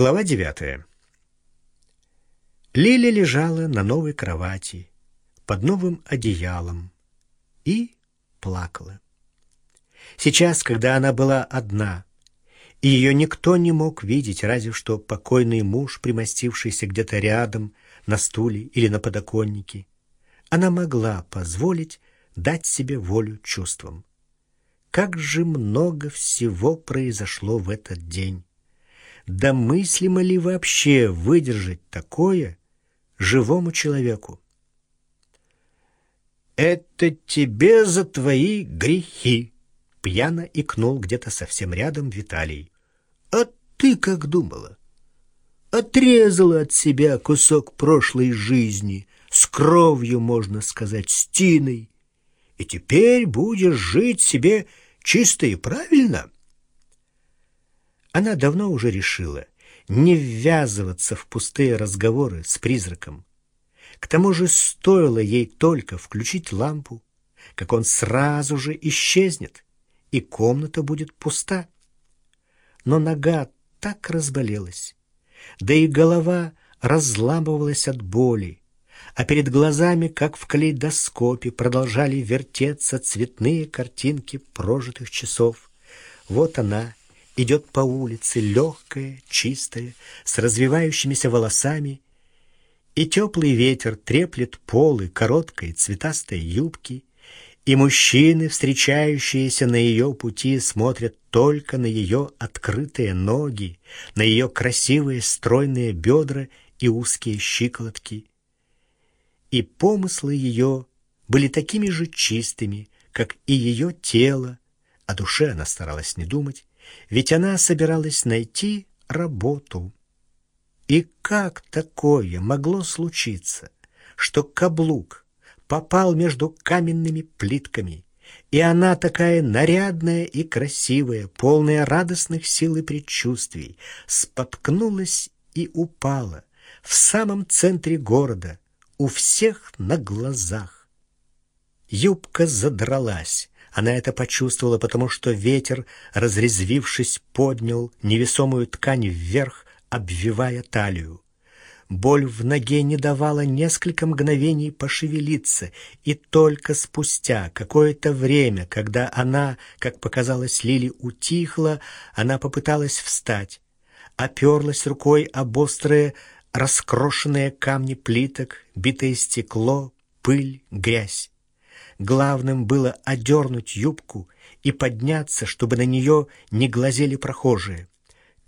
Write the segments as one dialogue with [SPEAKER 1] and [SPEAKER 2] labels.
[SPEAKER 1] Глава девятая. Лиля лежала на новой кровати, под новым одеялом и плакала. Сейчас, когда она была одна, и ее никто не мог видеть, разве что покойный муж, примостившийся где-то рядом, на стуле или на подоконнике, она могла позволить дать себе волю чувствам. Как же много всего произошло в этот день! Да мыслимо ли вообще выдержать такое живому человеку? «Это тебе за твои грехи!» Пьяно икнул где-то совсем рядом Виталий. «А ты как думала? Отрезала от себя кусок прошлой жизни, с кровью, можно сказать, с тиной, и теперь будешь жить себе чисто и правильно?» Она давно уже решила не ввязываться в пустые разговоры с призраком. К тому же стоило ей только включить лампу, как он сразу же исчезнет, и комната будет пуста. Но нога так разболелась, да и голова разламывалась от боли, а перед глазами, как в калейдоскопе, продолжали вертеться цветные картинки прожитых часов. Вот она идет по улице, легкая, чистая, с развивающимися волосами, и теплый ветер треплет полы короткой цветастой юбки, и мужчины, встречающиеся на ее пути, смотрят только на ее открытые ноги, на ее красивые стройные бедра и узкие щиколотки. И помыслы ее были такими же чистыми, как и ее тело, о душе она старалась не думать, ведь она собиралась найти работу. И как такое могло случиться, что каблук попал между каменными плитками, и она такая нарядная и красивая, полная радостных сил и предчувствий, споткнулась и упала в самом центре города, у всех на глазах. Юбка задралась, она это почувствовала, потому что ветер, разрезвившись, поднял невесомую ткань вверх, обвивая талию. Боль в ноге не давала несколько мгновений пошевелиться, и только спустя какое-то время, когда она, как показалось Лили, утихла, она попыталась встать, оперлась рукой об острые, раскрошенные камни плиток, битое стекло, пыль, грязь. Главным было одернуть юбку и подняться, чтобы на нее не глазели прохожие.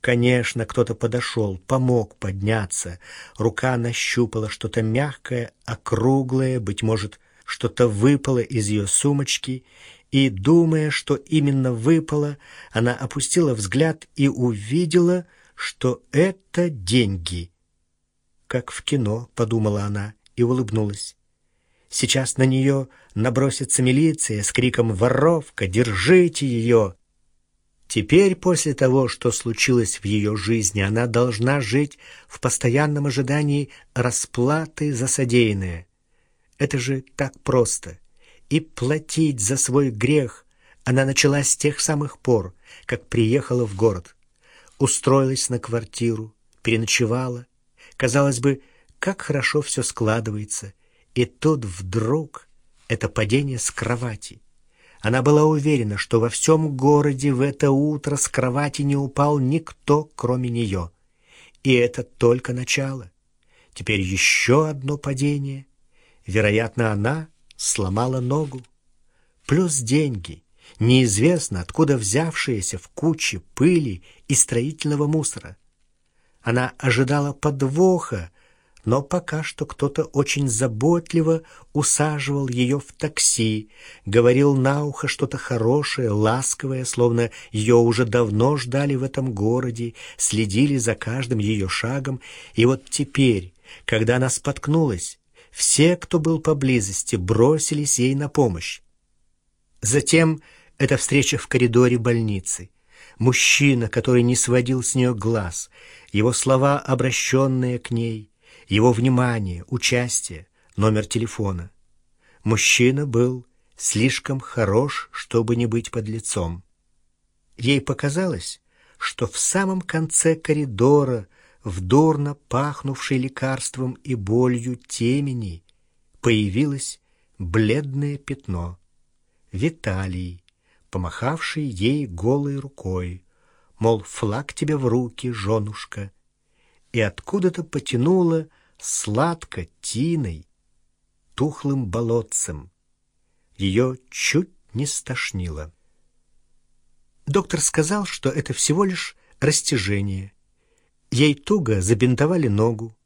[SPEAKER 1] Конечно, кто-то подошел, помог подняться. Рука нащупала что-то мягкое, округлое, быть может, что-то выпало из ее сумочки, и, думая, что именно выпало, она опустила взгляд и увидела, что это деньги. «Как в кино», — подумала она и улыбнулась. Сейчас на нее набросится милиция с криком «Воровка! Держите ее!» Теперь, после того, что случилось в ее жизни, она должна жить в постоянном ожидании расплаты за содеянное. Это же так просто. И платить за свой грех она начала с тех самых пор, как приехала в город. Устроилась на квартиру, переночевала. Казалось бы, как хорошо все складывается — и тут вдруг это падение с кровати. Она была уверена, что во всем городе в это утро с кровати не упал никто, кроме нее. И это только начало. Теперь еще одно падение. Вероятно, она сломала ногу. Плюс деньги, неизвестно откуда взявшиеся в куче пыли и строительного мусора. Она ожидала подвоха, но пока что кто-то очень заботливо усаживал ее в такси, говорил на ухо что-то хорошее, ласковое, словно ее уже давно ждали в этом городе, следили за каждым ее шагом, и вот теперь, когда она споткнулась, все, кто был поблизости, бросились ей на помощь. Затем эта встреча в коридоре больницы. Мужчина, который не сводил с нее глаз, его слова, обращенные к ней — его внимание, участие, номер телефона. Мужчина был слишком хорош, чтобы не быть под лицом. Ей показалось, что в самом конце коридора в дурно пахнувшей лекарством и болью темени появилось бледное пятно. Виталий, помахавший ей голой рукой, мол, флаг тебе в руки, женушка, и откуда-то потянуло сладко тиной, тухлым болотцем. Ее чуть не стошнило. Доктор сказал, что это всего лишь растяжение. Ей туго забинтовали ногу,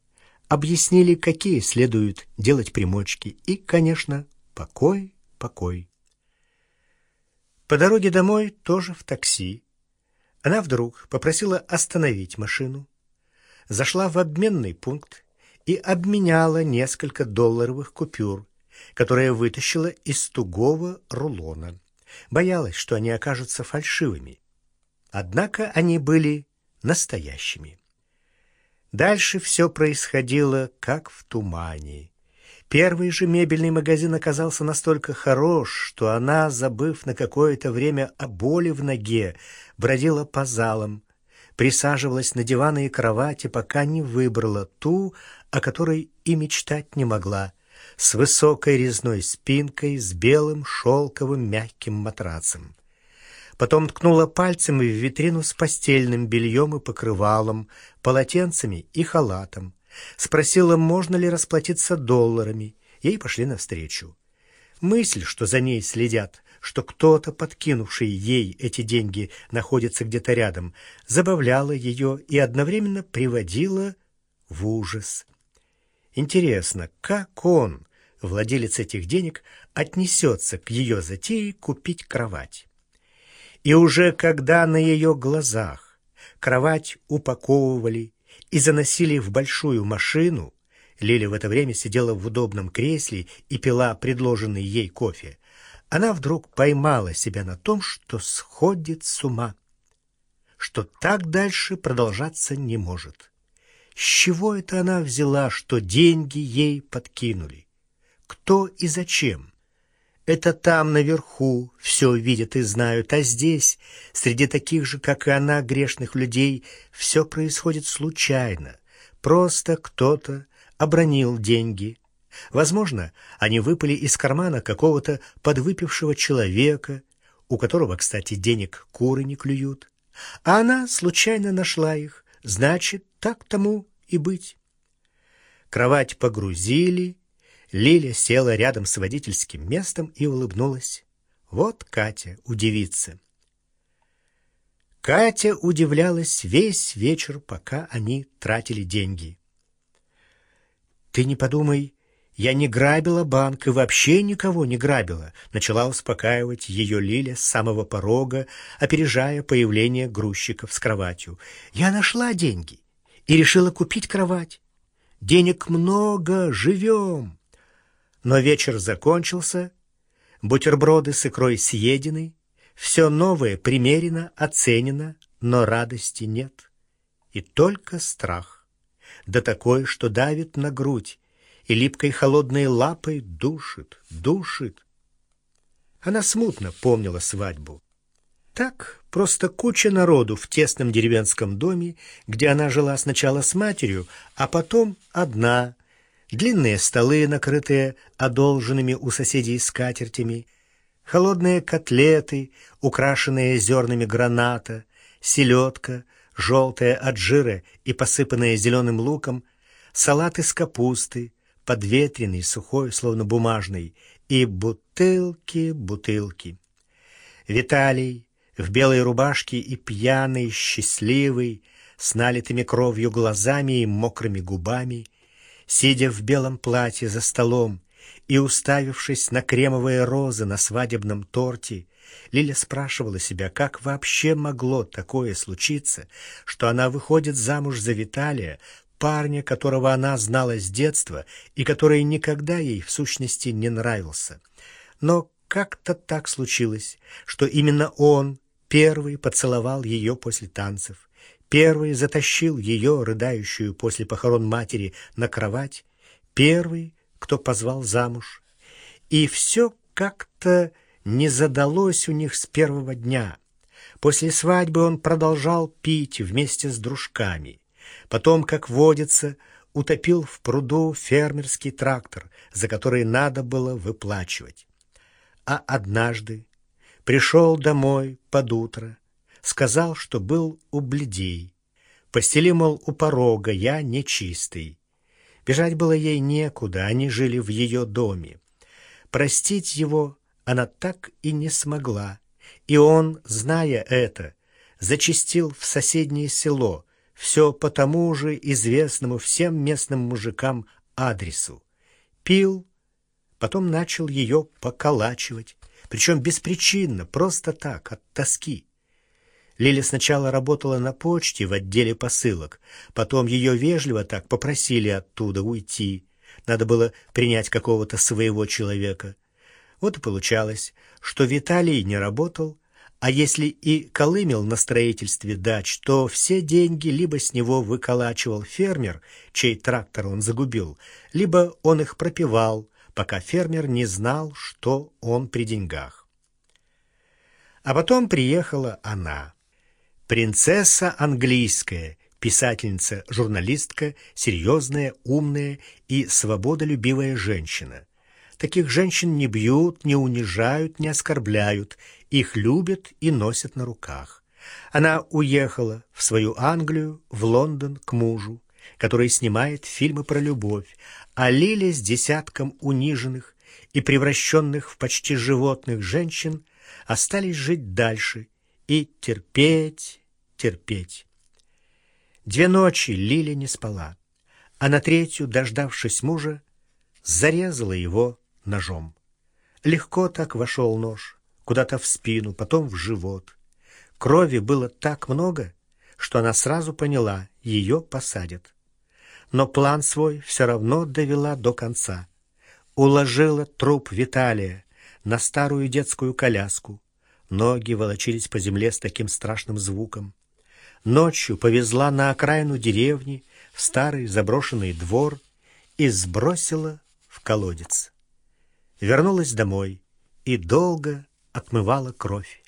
[SPEAKER 1] объяснили, какие следует делать примочки, и, конечно, покой, покой. По дороге домой тоже в такси. Она вдруг попросила остановить машину, зашла в обменный пункт и обменяла несколько долларовых купюр, которые вытащила из тугого рулона. Боялась, что они окажутся фальшивыми. Однако они были настоящими. Дальше все происходило как в тумане. Первый же мебельный магазин оказался настолько хорош, что она, забыв на какое-то время о боли в ноге, бродила по залам, присаживалась на диваны и кровати, пока не выбрала ту, о которой и мечтать не могла, с высокой резной спинкой, с белым шелковым мягким матрацем. Потом ткнула пальцем в витрину с постельным бельем и покрывалом, полотенцами и халатом. Спросила, можно ли расплатиться долларами. Ей пошли навстречу. Мысль, что за ней следят, что кто-то, подкинувший ей эти деньги, находится где-то рядом, забавляла ее и одновременно приводила в ужас. Интересно, как он, владелец этих денег, отнесется к ее затее купить кровать? И уже когда на ее глазах кровать упаковывали и заносили в большую машину, Лиля в это время сидела в удобном кресле и пила предложенный ей кофе, она вдруг поймала себя на том, что сходит с ума, что так дальше продолжаться не может. С чего это она взяла, что деньги ей подкинули? Кто и зачем? Это там наверху все видят и знают, а здесь, среди таких же, как и она, грешных людей, все происходит случайно. Просто кто-то обронил деньги. Возможно, они выпали из кармана какого-то подвыпившего человека, у которого, кстати, денег куры не клюют. А она случайно нашла их, значит, так тому и быть. Кровать погрузили, Лиля села рядом с водительским местом и улыбнулась. Вот Катя удивится. Катя удивлялась весь вечер, пока они тратили деньги. «Ты не подумай, я не грабила банк и вообще никого не грабила», начала успокаивать ее Лиля с самого порога, опережая появление грузчиков с кроватью. «Я нашла деньги и решила купить кровать. Денег много, живем». Но вечер закончился, бутерброды с икрой съедены, все новое примерено, оценено, но радости нет. И только страх, да такой, что давит на грудь и липкой холодной лапой душит, душит. Она смутно помнила свадьбу. Так, просто куча народу в тесном деревенском доме, где она жила сначала с матерью, а потом одна, длинные столы, накрытые одолженными у соседей скатертями, холодные котлеты, украшенные зернами граната, селедка, желтая от жира и посыпанная зеленым луком, салат из капусты, подветренный, сухой, словно бумажный, и бутылки, бутылки. Виталий в белой рубашке и пьяный, счастливый, с налитыми кровью глазами и мокрыми губами — сидя в белом платье за столом и уставившись на кремовые розы на свадебном торте, Лиля спрашивала себя, как вообще могло такое случиться, что она выходит замуж за Виталия, парня, которого она знала с детства и который никогда ей в сущности не нравился. Но как-то так случилось, что именно он первый поцеловал ее после танцев, Первый затащил ее, рыдающую после похорон матери, на кровать. Первый, кто позвал замуж. И все как-то не задалось у них с первого дня. После свадьбы он продолжал пить вместе с дружками. Потом, как водится, утопил в пруду фермерский трактор, за который надо было выплачивать. А однажды пришел домой под утро, сказал, что был у бледей. Постели, мол, у порога, я нечистый. Бежать было ей некуда, они жили в ее доме. Простить его она так и не смогла, и он, зная это, зачистил в соседнее село, все по тому же известному всем местным мужикам адресу. Пил, потом начал ее поколачивать, причем беспричинно, просто так, от тоски. Лиля сначала работала на почте в отделе посылок, потом ее вежливо так попросили оттуда уйти. Надо было принять какого-то своего человека. Вот и получалось, что Виталий не работал, а если и колымел на строительстве дач, то все деньги либо с него выколачивал фермер, чей трактор он загубил, либо он их пропивал, пока фермер не знал, что он при деньгах. А потом приехала она. Принцесса английская, писательница, журналистка, серьезная, умная и свободолюбивая женщина. Таких женщин не бьют, не унижают, не оскорбляют, их любят и носят на руках. Она уехала в свою Англию, в Лондон, к мужу, который снимает фильмы про любовь, а Лиля с десятком униженных и превращенных в почти животных женщин остались жить дальше и терпеть, терпеть. Две ночи Лиля не спала, а на третью, дождавшись мужа, зарезала его ножом. Легко так вошел нож, куда-то в спину, потом в живот. Крови было так много, что она сразу поняла, ее посадят. Но план свой все равно довела до конца. Уложила труп Виталия на старую детскую коляску. Ноги волочились по земле с таким страшным звуком. Ночью повезла на окраину деревни, в старый заброшенный двор и сбросила в колодец вернулась домой и долго отмывала кровь.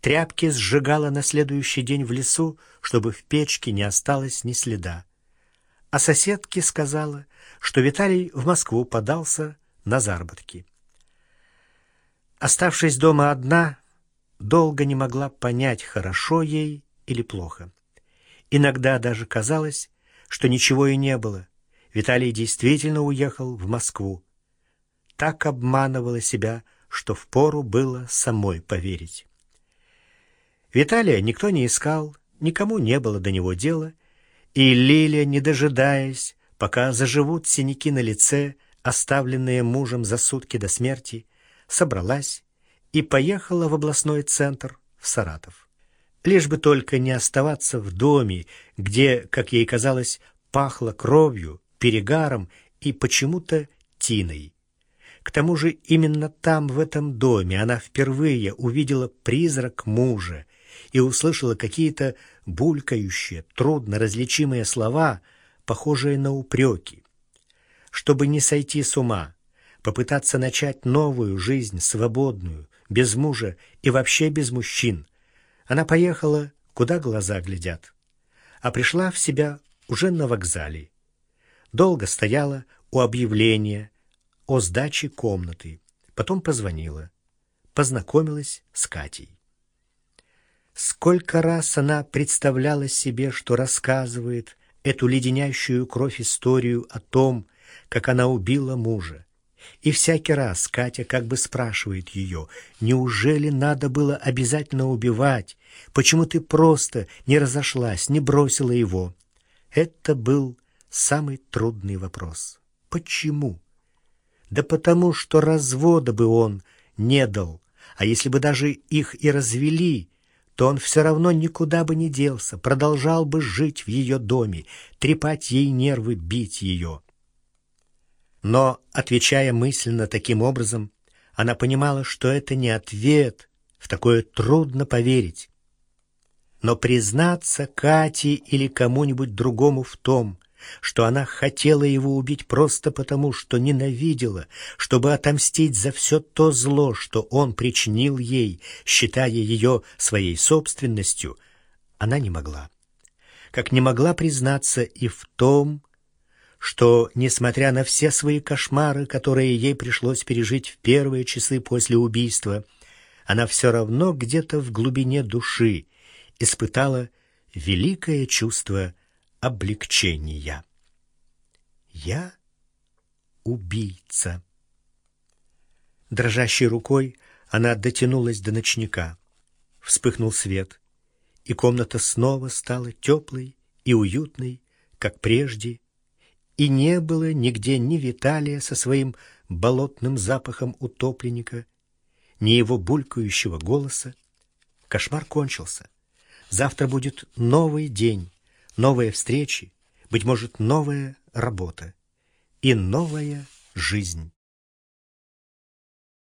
[SPEAKER 1] Тряпки сжигала на следующий день в лесу, чтобы в печке не осталось ни следа. А соседке сказала, что Виталий в Москву подался на заработки. Оставшись дома одна, долго не могла понять, хорошо ей или плохо. Иногда даже казалось, что ничего и не было. Виталий действительно уехал в Москву так обманывала себя, что впору было самой поверить. Виталия никто не искал, никому не было до него дела, и Лилия, не дожидаясь, пока заживут синяки на лице, оставленные мужем за сутки до смерти, собралась и поехала в областной центр, в Саратов. Лишь бы только не оставаться в доме, где, как ей казалось, пахло кровью, перегаром и почему-то тиной. К тому же именно там, в этом доме, она впервые увидела призрак мужа и услышала какие-то булькающие, трудно различимые слова, похожие на упреки. Чтобы не сойти с ума, попытаться начать новую жизнь, свободную, без мужа и вообще без мужчин, она поехала, куда глаза глядят, а пришла в себя уже на вокзале. Долго стояла у объявления, о сдаче комнаты. Потом позвонила. Познакомилась с Катей. Сколько раз она представляла себе, что рассказывает эту леденящую кровь историю о том, как она убила мужа. И всякий раз Катя как бы спрашивает ее, неужели надо было обязательно убивать? Почему ты просто не разошлась, не бросила его? Это был самый трудный вопрос. Почему? Да потому что развода бы он не дал, а если бы даже их и развели, то он все равно никуда бы не делся, продолжал бы жить в ее доме, трепать ей нервы, бить ее. Но, отвечая мысленно таким образом, она понимала, что это не ответ, в такое трудно поверить. Но признаться Кате или кому-нибудь другому в том, что она хотела его убить просто потому, что ненавидела, чтобы отомстить за все то зло, что он причинил ей, считая ее своей собственностью, она не могла. как не могла признаться и в том, что, несмотря на все свои кошмары, которые ей пришлось пережить в первые часы после убийства, она все равно где-то в глубине души испытала великое чувство облегчения. «Я убийца». Дрожащей рукой она дотянулась до ночника. Вспыхнул свет, и комната снова стала теплой и уютной, как прежде, и не было нигде ни Виталия со своим болотным запахом утопленника, ни его булькающего голоса. Кошмар кончился. Завтра будет новый день, новые встречи, быть может, новая работа и новая жизнь.